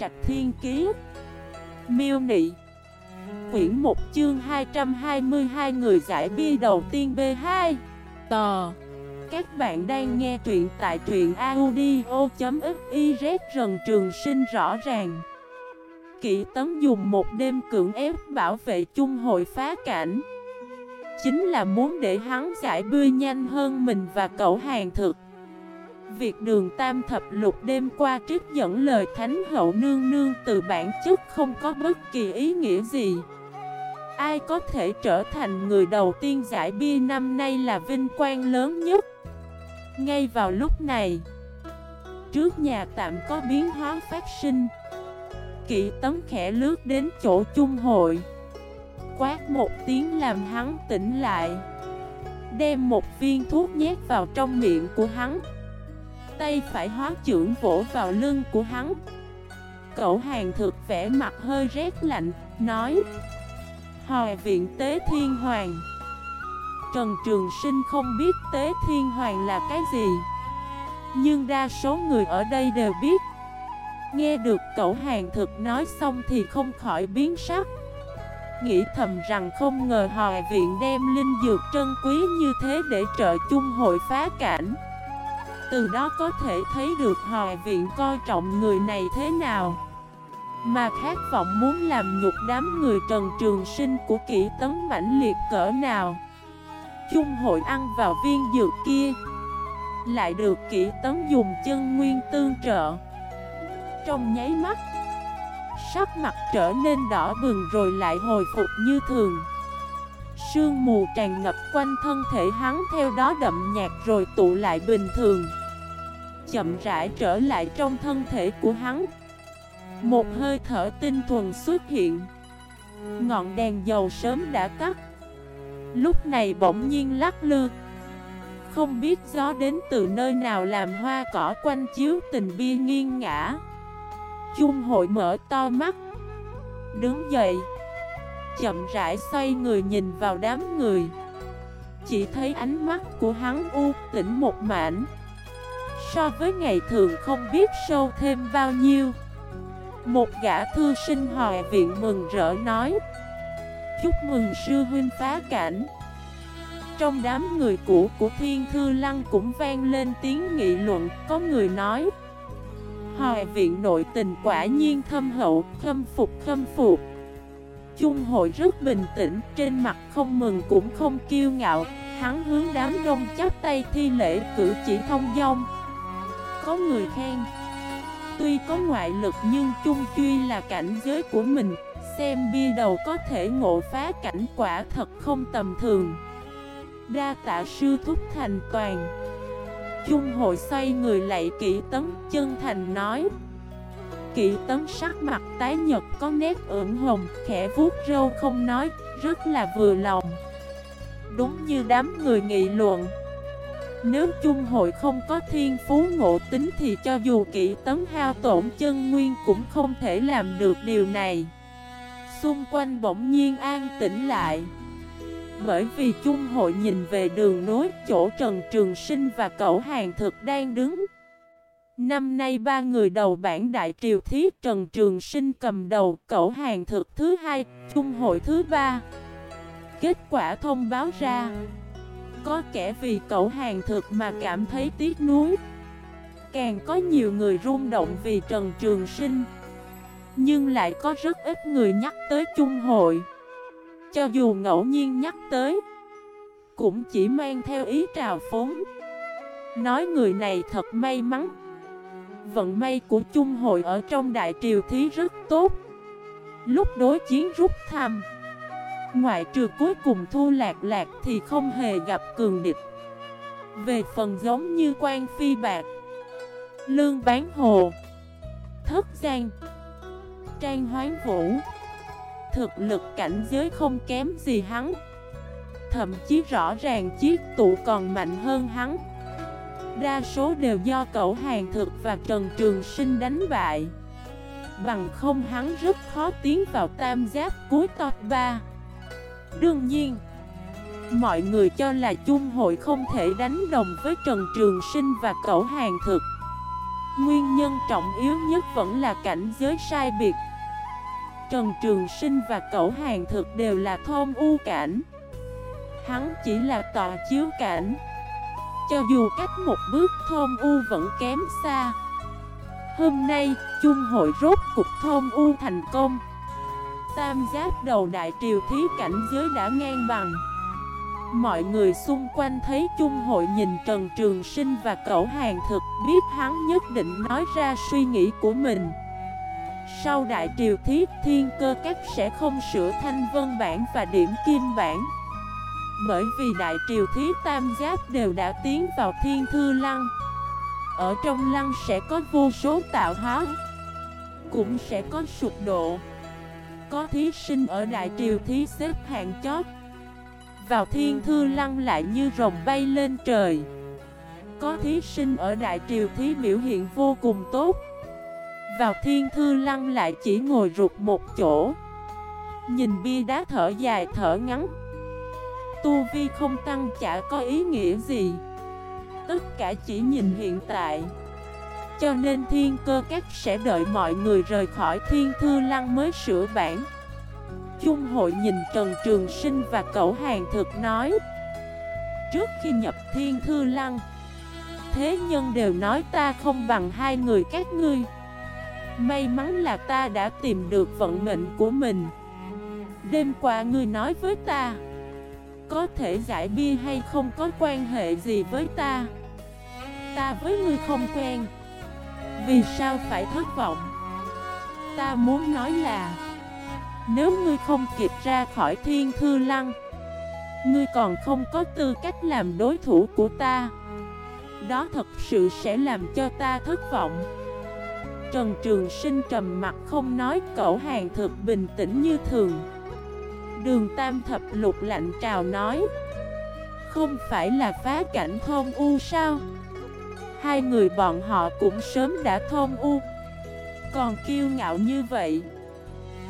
Trạch Thiên Kiế Miêu Nị. Quyển 1 chương 222 người giải bia đầu tiên B2 Tò. Các bạn đang nghe truyện tại truyện audio.xyz Rần Trường Sinh rõ ràng. Kỵ tấn dùng một đêm cưỡng ép bảo vệ chung hội phá cảnh. Chính là muốn để hắn giải bươi nhanh hơn mình và cậu hàng thực. Việc đường tam thập lục đêm qua trích dẫn lời thánh hậu nương nương từ bản chất không có bất kỳ ý nghĩa gì. Ai có thể trở thành người đầu tiên giải bia năm nay là vinh quang lớn nhất. Ngay vào lúc này, Trước nhà tạm có biến hóa phát sinh, Kỵ tấm khẽ lướt đến chỗ chung hội. Quát một tiếng làm hắn tỉnh lại, Đem một viên thuốc nhét vào trong miệng của hắn. Tay phải hóa trưởng vỗ vào lưng của hắn. Cậu hàng thực vẻ mặt hơi rét lạnh, Nói Hòa viện Tế Thiên Hoàng. Trần Trường Sinh không biết Tế Thiên Hoàng là cái gì, Nhưng đa số người ở đây đều biết. Nghe được cậu hàng thực nói xong thì không khỏi biến sắc. Nghĩ thầm rằng không ngờ hòa viện đem linh dược trân quý như thế để trợ chung hội phá cảnh. Từ đó có thể thấy được hòa viện coi trọng người này thế nào. Mà khát vọng muốn làm nhục đám người trần trường sinh của kỹ tấn mãnh liệt cỡ nào. Chung hội ăn vào viên dược kia. Lại được kỹ tấn dùng chân nguyên tương trợ. Trong nháy mắt, Sắc mặt trở nên đỏ bừng rồi lại hồi phục như thường. Sương mù tràn ngập quanh thân thể hắn, theo đó đậm nhạt rồi tụ lại bình thường, Chậm rãi trở lại trong thân thể của hắn. Một hơi thở tinh thuần xuất hiện. Ngọn đèn dầu sớm đã tắt. Lúc này bỗng nhiên lắc lư. Không biết gió đến từ nơi nào làm hoa cỏ quanh chiếu tình bia nghiêng ngã Chung hội mở to mắt. Đứng dậy. Chậm rãi xoay người nhìn vào đám người. Chỉ thấy ánh mắt của hắn u tỉnh một mảnh. So với ngày thường không biết sâu thêm bao nhiêu. Một gã thư sinh hòa viện mừng rỡ nói Chúc mừng sư huynh phá cảnh. Trong đám người cũ của Thiên Thư Lăng cũng vang lên tiếng nghị luận Có người nói Hòa viện nội tình quả nhiên thâm hậu, khâm phục khâm phục. Chung hội rất bình tĩnh, trên mặt không mừng cũng không kiêu ngạo. Hắn hướng đám đông chắp tay thi lễ cử chỉ thông dong. Có người khen Tuy có ngoại lực nhưng chung truy là cảnh giới của mình Xem bia đầu có thể ngộ phá cảnh quả thật không tầm thường. Đa tạ sư thúc thành toàn. Chung hội xoay người lại kỹ tấn chân thành nói Kỵ tấn sắc mặt tái nhật có nét ửng hồng, Khẽ vuốt râu không nói, Rất là vừa lòng. Đúng như đám người nghị luận. Nếu chung hội không có thiên phú ngộ tính Thì cho dù kỵ tấn hao tổn chân nguyên Cũng không thể làm được điều này. Xung quanh bỗng nhiên an tĩnh lại. Bởi vì chung hội nhìn về đường nối, chỗ Trần Trường Sinh và cậu hàng thực đang đứng Năm nay ba người đầu bản đại triều Thí Trần Trường Sinh cầm đầu cậu hàng thực thứ hai, chung hội thứ ba. Kết quả thông báo ra Có kẻ vì cậu hàng thực mà cảm thấy tiếc nuối. Càng có nhiều người rung động vì Trần Trường Sinh Nhưng lại có rất ít người nhắc tới chung hội. Cho dù ngẫu nhiên nhắc tới Cũng chỉ mang theo ý trào phóng Nói người này thật may mắn. Vận may của chung hội ở trong đại triều thí rất tốt. Lúc đối chiến rút thăm, Ngoại trừ cuối cùng thu lạc lạc thì không hề gặp cường địch. Về phần giống như quan phi bạc, Lương bán hồ, Thất giang, Trang hoán vũ, thực lực cảnh giới không kém gì hắn. Thậm chí rõ ràng chiếc tụ còn mạnh hơn hắn. Đa số đều do cậu hàng thực và Trần Trường Sinh đánh bại. Bằng không hắn rất khó tiến vào tam giáp cuối top 3 Đương nhiên, Mọi người cho là chung hội không thể đánh đồng với Trần Trường Sinh và cậu hàng thực. Nguyên nhân trọng yếu nhất vẫn là cảnh giới sai biệt. Trần Trường Sinh và Cẩu Hàng Thực đều là thôn u cảnh. Hắn chỉ là tọa chiếu cảnh. Cho dù cách một bước thôn u vẫn kém xa. Hôm nay, chung hội rốt cục thôn u thành công. Tam giáp đầu đại triều thí cảnh giới đã ngang bằng. Mọi người xung quanh thấy chung hội nhìn Trần Trường Sinh và cậu hàng thực biết hắn nhất định nói ra suy nghĩ của mình. Sau đại triều thiết thiên cơ các sẽ không sửa thanh vân bản và điểm kim bản. Bởi vì đại triều thí tam giáp đều đã tiến vào thiên thư lăng. Ở trong lăng sẽ có vô số tạo hóa, Cũng sẽ có sụp độ Có thí sinh ở đại triều thí xếp hạng chót. Vào thiên thư lăng lại như rồng bay lên trời. Có thí sinh ở đại triều thí biểu hiện vô cùng tốt. Vào thiên thư lăng lại chỉ ngồi rụt một chỗ. Nhìn bia đá thở dài thở ngắn. Tu vi không tăng chả có ý nghĩa gì. Tất cả chỉ nhìn hiện tại. Cho nên thiên cơ các sẽ đợi mọi người rời khỏi thiên thư lăng mới sửa bản. Chung hội nhìn Trần Trường Sinh và cậu hàng thực nói, Trước khi nhập thiên thư lăng, Thế nhân đều nói ta không bằng hai người các ngươi. May mắn là ta đã tìm được vận mệnh của mình. Đêm qua ngươi nói với ta có thể giải bia hay không có quan hệ gì với ta? Ta với ngươi không quen. Vì sao phải thất vọng? Ta muốn nói là, nếu ngươi không kịp ra khỏi thiên thư lăng, Ngươi còn không có tư cách làm đối thủ của ta. Đó thật sự sẽ làm cho ta thất vọng. Trần Trường Sinh trầm mặt không nói, cậu hàng thực bình tĩnh như thường. Đường Tam Thập Lục lạnh trào nói. Không phải là phá cảnh thôn u sao? Hai người bọn họ cũng sớm đã thôn u. Còn kiêu ngạo như vậy,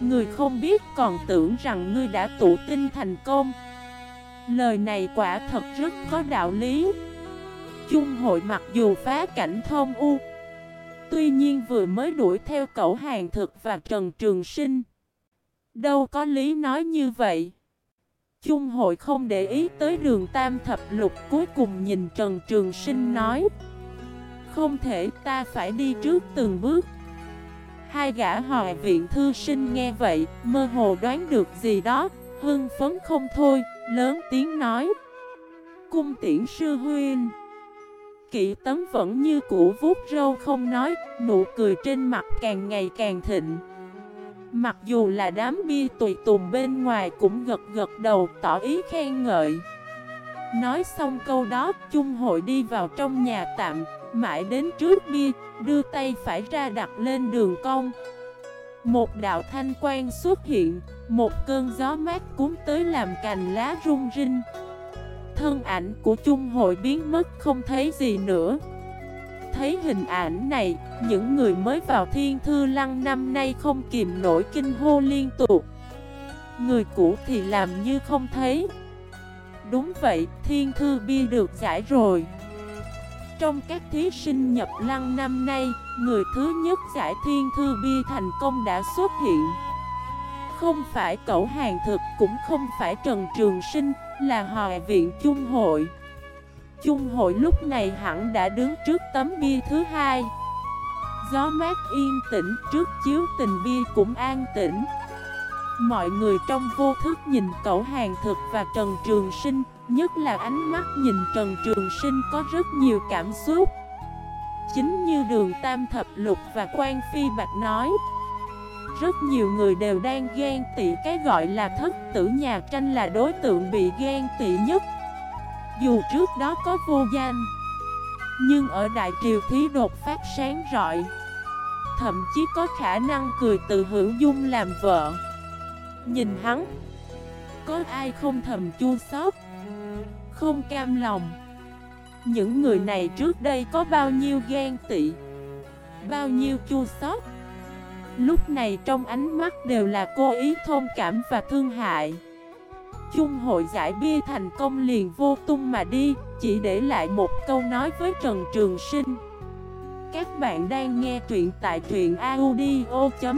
Người không biết còn tưởng rằng ngươi đã tụ tinh thành công. Lời này quả thật rất có đạo lý. Chung hội mặc dù phá cảnh thông u, Tuy nhiên vừa mới đuổi theo cậu hàng thực và Trần Trường Sinh Đâu có lý nói như vậy Chung hội không để ý tới đường tam thập lục cuối cùng nhìn Trần Trường Sinh nói Không thể ta phải đi trước từng bước Hai gã hòa viện thư sinh nghe vậy, mơ hồ đoán được gì đó, hưng phấn không thôi, lớn tiếng nói. Cung tiễn sư huyên, Kỵ tấm vẫn như cũ vuốt râu không nói, nụ cười trên mặt càng ngày càng thịnh. Mặc dù là đám bia tùy tùng bên ngoài cũng gật gật đầu tỏ ý khen ngợi. Nói xong câu đó, chung hội đi vào trong nhà tạm, Mãi đến trước bia, đưa tay phải ra đặt lên đường cong. Một đạo thanh quang xuất hiện Một cơn gió mát cuốn tới làm cành lá rung rinh. Thân ảnh của chung hội biến mất không thấy gì nữa. Thấy hình ảnh này, những người mới vào thiên thư lăng năm nay không kìm nổi kinh hô liên tục Người cũ thì làm như không thấy Đúng vậy, thiên thư bia được giải rồi trong các thí sinh nhập lăng năm nay, người thứ nhất giải thiên thư bia thành công đã xuất hiện. Không phải cậu hàng thực cũng không phải Trần Trường Sinh, là hòa viện Trung Hội. Trung Hội lúc này hẳn đã đứng trước tấm bia thứ hai. Gió mát yên tĩnh trước chiếu tình bia cũng an tĩnh. Mọi người trong vô thức nhìn cậu hàng thực và Trần Trường Sinh, Nhất là ánh mắt nhìn Trần Trường Sinh có rất nhiều cảm xúc Chính như đường Tam Thập Lục và Quan Phi Bạch nói, Rất nhiều người đều đang ghen tị, cái gọi là thất tử nhà tranh là đối tượng bị ghen tị nhất dù trước đó có vô danh, Nhưng ở Đại Triều Thí đột phát sáng rọi. Thậm chí có khả năng cười từ hữu dung làm vợ. Nhìn hắn, Có ai không thầm chua xót, không cam lòng? Những người này trước đây có bao nhiêu ghen tị, Bao nhiêu chua xót? Lúc này trong ánh mắt đều là cô ý thông cảm và thương hại. Chung hội giải bia thành công liền vô tung mà đi, Chỉ để lại một câu nói với Trần Trường Sinh. Các bạn đang nghe truyện tại truyện audio.fif